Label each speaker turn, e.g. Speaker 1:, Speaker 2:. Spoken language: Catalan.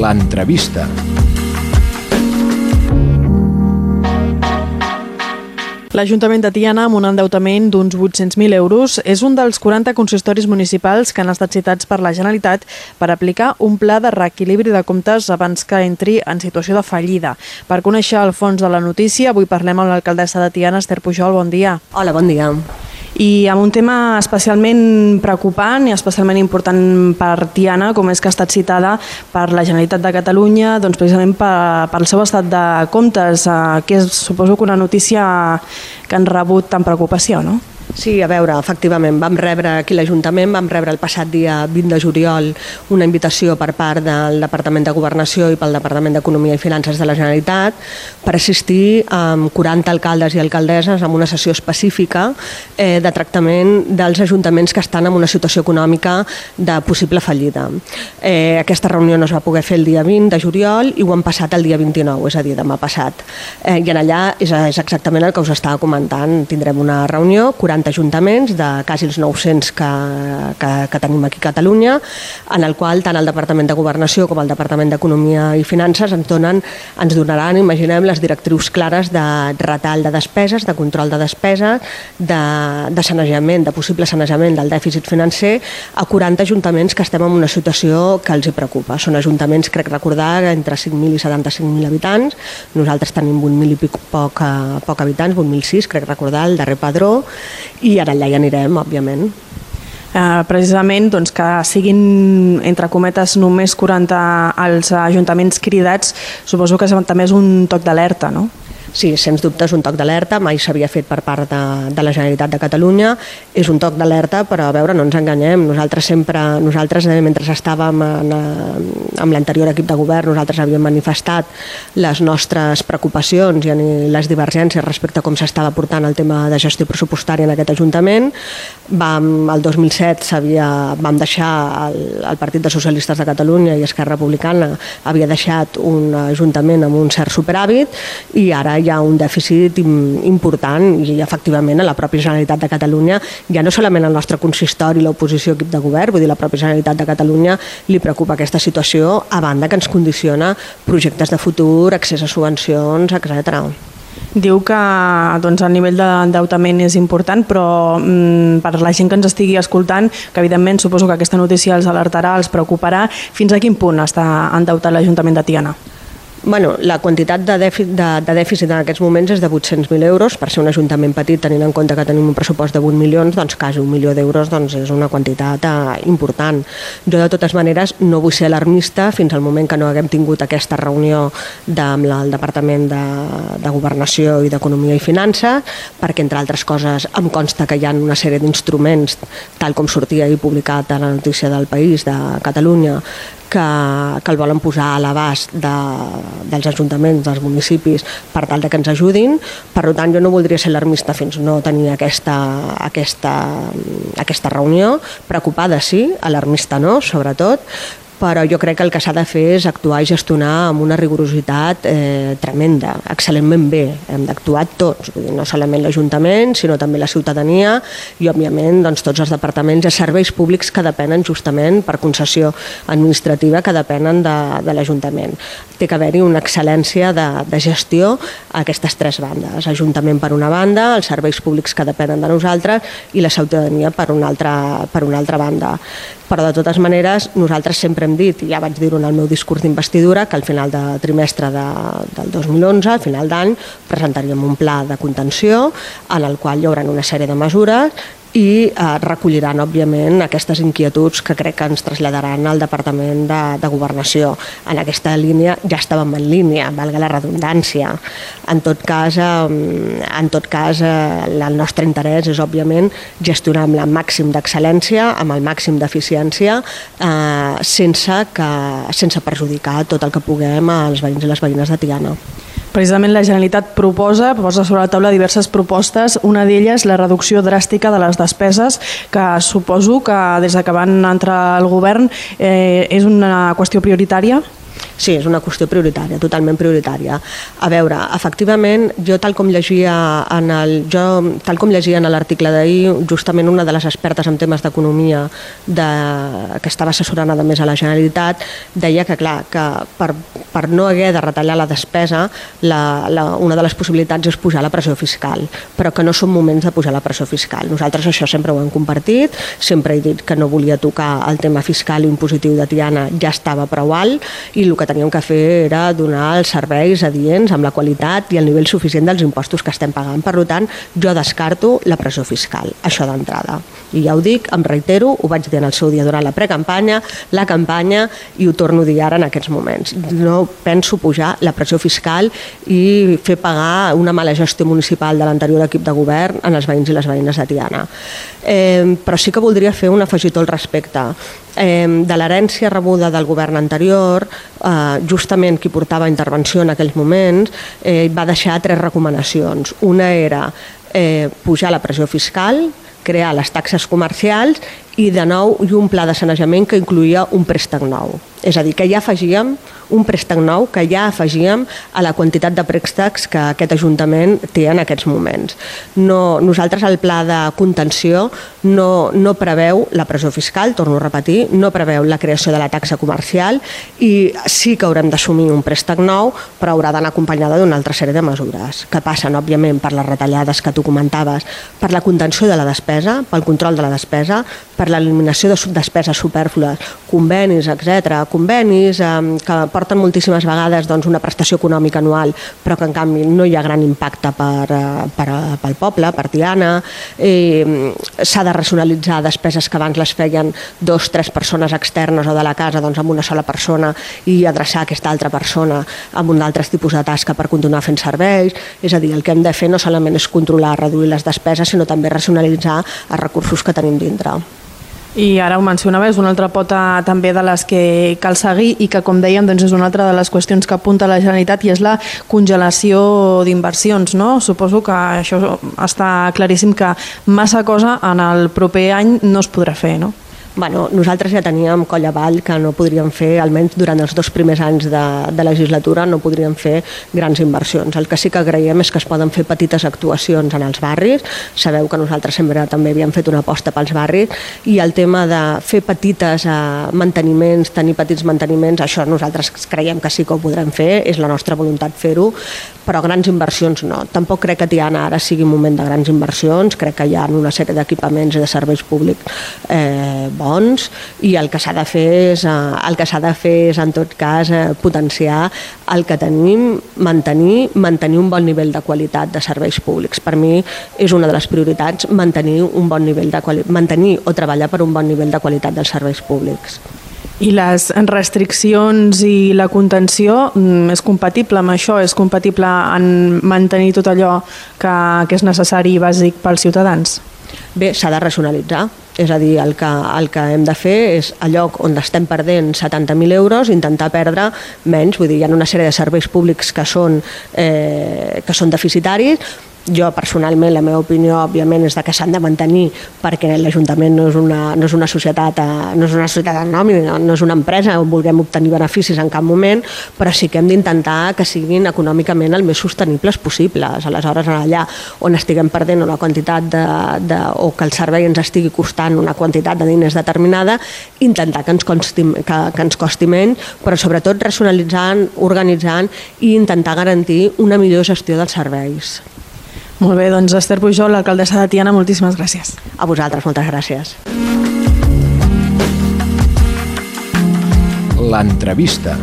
Speaker 1: l'entrevista.
Speaker 2: L'Ajuntament de Tiana, amb un endeutament d'uns 800.000 euros, és un dels 40 consistoris municipals que han estat citats per la Generalitat per aplicar un pla de reequilibri de comptes abans que entri en situació de fallida. Per conèixer el fons de la notícia, avui parlem amb l'alcaldessa de Tiana, Esther Pujol. Bon dia.
Speaker 3: Hola, bon dia
Speaker 2: i amb un tema especialment preocupant i especialment important per Tiana, com és que ha estat citada per la Generalitat de Catalunya, doncs precisament per, pel seu estat de comptes, eh, que és suposo que una notícia que han rebut amb preocupació, no?
Speaker 3: Sí, a veure, efectivament, vam rebre aquí l'Ajuntament, vam rebre el passat dia 20 de juliol una invitació per part del Departament de Governació i pel Departament d'Economia i Finances de la Generalitat per assistir amb 40 alcaldes i alcaldesses en una sessió específica eh, de tractament dels ajuntaments que estan en una situació econòmica de possible fallida. Eh, aquesta reunió no es va poder fer el dia 20 de juliol i ho han passat el dia 29, és a dir, demà passat. Eh, I en allà és, és exactament el que us estava comentant. Tindrem una reunió, 40 40 ajuntaments de quasi els 900 que, que, que tenim aquí a Catalunya, en el qual tant el Departament de Governació com el Departament d'Economia i Finances ens, donen, ens donaran, imaginem, les directrius clares de retall de despeses, de control de despeses, de, de sanejament, de possible sanejament del dèficit financer a 40 ajuntaments que estem en una situació que els hi preocupa. Són ajuntaments, crec recordar, entre 5.000 i 75.000 habitants. Nosaltres tenim 8.000 i poc, poc habitants, 8.006, crec recordar, el darrer padró, i ara allà hi anirem, òbviament.
Speaker 2: Eh, precisament doncs, que siguin, entre cometes, només 40 els ajuntaments cridats, suposo que també és un toc d'alerta, no?
Speaker 3: Sí, sens dubte és un toc d'alerta, mai s'havia fet per part de, de la Generalitat de Catalunya, és un toc d'alerta, però a veure, no ens enganyem, nosaltres sempre, nosaltres eh, mentre estàvem en, eh, amb l'anterior equip de govern, nosaltres havíem manifestat les nostres preocupacions i les divergències respecte a com s'estava portant el tema de gestió pressupostària en aquest Ajuntament. Vam, el 2007 vam deixar el, el Partit de Socialistes de Catalunya i Esquerra Republicana havia deixat un Ajuntament amb un cert superàvit i ara hi ha un dèficit important i efectivament a la pròpia Generalitat de Catalunya, ja no solament el nostre consistori l'oposició equip de govern, vull dir, la pròpia Generalitat de Catalunya li preocupa aquesta situació a banda que ens condiciona projectes de futur, accés a subvencions, etc.
Speaker 2: Diu que doncs, el nivell d'endeutament és important, però mm, per la gent que ens estigui escoltant, que evidentment suposo que aquesta notícia els alertarà, els preocuparà, fins a quin punt està endeutat l'Ajuntament de Tiana?
Speaker 3: Bueno, la quantitat de dèficit, de, de dèficit en aquests moments és de 800.000 euros. Per ser un ajuntament petit, tenint en compte que tenim un pressupost de 8 milions, doncs quasi un milió d'euros doncs és una quantitat eh, important. Jo, de totes maneres, no vull ser alarmista fins al moment que no haguem tingut aquesta reunió de, amb la, el Departament de, de Governació i d'Economia i Finances, perquè, entre altres coses, em consta que hi ha una sèrie d'instruments, tal com sortia i publicat a la notícia del País de Catalunya, que, que el volen posar a l'abast de, dels ajuntaments, dels municipis, per tal de que ens ajudin. Per tant, jo no voldria ser alarmista fins no tenir aquesta, aquesta, aquesta reunió. Preocupada sí, alarmista no, sobretot, però jo crec que el que s'ha de fer és actuar i gestionar amb una rigorositat eh, tremenda, excel·lentment bé. Hem d'actuar tots, vull dir, no solament l'Ajuntament, sinó també la ciutadania i, òbviament, doncs, tots els departaments i serveis públics que depenen justament per concessió administrativa que depenen de, de l'Ajuntament. Té que haver-hi una excel·lència de, de gestió a aquestes tres bandes. Ajuntament per una banda, els serveis públics que depenen de nosaltres i la ciutadania per una altra, per una altra banda però de totes maneres nosaltres sempre hem dit, i ja vaig dir-ho en el meu discurs d'investidura, que al final de trimestre de, del 2011, al final d'any, presentaríem un pla de contenció en el qual hi haurà una sèrie de mesures i eh, recolliran, òbviament, aquestes inquietuds que crec que ens traslladaran al Departament de, de Governació. En aquesta línia ja estàvem en línia, valga la redundància. En tot cas, eh, en tot cas eh, el nostre interès és, òbviament, gestionar amb el màxim d'excel·lència, amb el màxim d'eficiència, eh, sense, que, sense perjudicar tot el que puguem als veïns i les veïnes de Tiana.
Speaker 2: Precisament la Generalitat proposa, posa sobre la taula diverses propostes, una d'elles la reducció dràstica de les despeses, que suposo que des que van entrar al govern eh, és una qüestió prioritària?
Speaker 3: Sí, és una qüestió prioritària, totalment prioritària. A veure, efectivament, jo tal com llegia en el, jo, tal com llegia en l'article d'ahir, justament una de les expertes en temes d'economia de, que estava assessorant a més a la Generalitat, deia que, clar, que per, per no haver de retallar la despesa, la, la, una de les possibilitats és pujar la pressió fiscal, però que no són moments de pujar la pressió fiscal. Nosaltres això sempre ho hem compartit, sempre he dit que no volia tocar el tema fiscal i impositiu de Tiana, ja estava prou alt, i el que teníem que fer era donar els serveis adients amb la qualitat i el nivell suficient dels impostos que estem pagant. Per tant, jo descarto la pressió fiscal, això d'entrada. I ja ho dic, em reitero, ho vaig dir en el seu dia durant la precampanya, la campanya, i ho torno a dir ara en aquests moments. No penso pujar la pressió fiscal i fer pagar una mala gestió municipal de l'anterior equip de govern en els veïns i les veïnes de Tiana. Eh, però sí que voldria fer un afegitó al respecte eh, de l'herència rebuda del govern anterior, eh, justament qui portava intervenció en aquells moments, eh, va deixar tres recomanacions. Una era eh, pujar la pressió fiscal, crear les taxes comercials i de nou i un pla de sanejament que incluïa un préstec nou. És a dir, que ja afegíem un préstec nou que ja afegíem a la quantitat de préstecs que aquest Ajuntament té en aquests moments. No, nosaltres el pla de contenció no, no preveu la pressió fiscal, torno a repetir, no preveu la creació de la taxa comercial i sí que haurem d'assumir un préstec nou, però haurà d'anar acompanyada d'una altra sèrie de mesures, que passen, òbviament, per les retallades que tu comentaves, per la contenció de la despesa, pel control de la despesa, per l'eliminació de despeses superflues, convenis, etc. Convenis eh, que porten moltíssimes vegades doncs, una prestació econòmica anual, però que en canvi no hi ha gran impacte per, eh, per, eh, pel poble, per Tiana. Eh, S'ha de racionalitzar despeses que abans les feien dos, tres persones externes o de la casa doncs, amb una sola persona i adreçar aquesta altra persona amb un altre tipus de tasca per continuar fent serveis. És a dir, el que hem de fer no solament és controlar, reduir les despeses, sinó també racionalitzar els recursos que tenim dintre.
Speaker 2: I ara ho mencionava, és una altra pota també de les que cal seguir i que, com dèiem, doncs és una altra de les qüestions que apunta la Generalitat i és la congelació d'inversions. No? Suposo que això està claríssim que massa cosa en el proper any no es podrà fer, no?
Speaker 3: Bueno, nosaltres ja teníem coll avall que no podríem fer, almenys durant els dos primers anys de, de legislatura, no podríem fer grans inversions. El que sí que creiem és que es poden fer petites actuacions en els barris. Sabeu que nosaltres sempre també havíem fet una aposta pels barris i el tema de fer petites eh, manteniments, tenir petits manteniments, això nosaltres creiem que sí que ho podrem fer, és la nostra voluntat fer-ho, però grans inversions no. Tampoc crec que Tiana ara sigui un moment de grans inversions, crec que hi ha una sèrie d'equipaments i de serveis públics eh, bons i el que s'ha de fer és, eh, el que s'ha de fer és en tot cas eh, potenciar el que tenim, mantenir, mantenir un bon nivell de qualitat de serveis públics. Per mi és una de les prioritats mantenir un bon nivell de qualitat, mantenir o treballar per un bon nivell de qualitat dels serveis públics.
Speaker 2: I les restriccions i la contenció mm, és compatible amb això? És compatible en mantenir tot allò que, que és necessari i bàsic pels ciutadans?
Speaker 3: Bé, s'ha de racionalitzar és a dir, el que, el que hem de fer és a lloc on estem perdent 70.000 euros, intentar perdre menys, vull dir, hi ha una sèrie de serveis públics que són, eh, que són deficitaris, jo personalment, la meva opinió, òbviament, és que s'han de mantenir perquè l'Ajuntament no, és una, no és una societat, eh, no és una societat no, no és una empresa on vulguem obtenir beneficis en cap moment, però sí que hem d'intentar que siguin econòmicament el més sostenibles possibles. Aleshores, allà on estiguem perdent una quantitat de, de, o que el servei ens estigui costant una quantitat de diners determinada, intentar que ens costi, que, que ens costi menys, però sobretot racionalitzant, organitzant i intentar garantir una millor gestió dels serveis.
Speaker 2: Molt bé, doncs Esther Pujol, l'alcaldessa de Tiana, moltíssimes gràcies.
Speaker 3: A vosaltres, moltes gràcies.
Speaker 1: L'entrevista.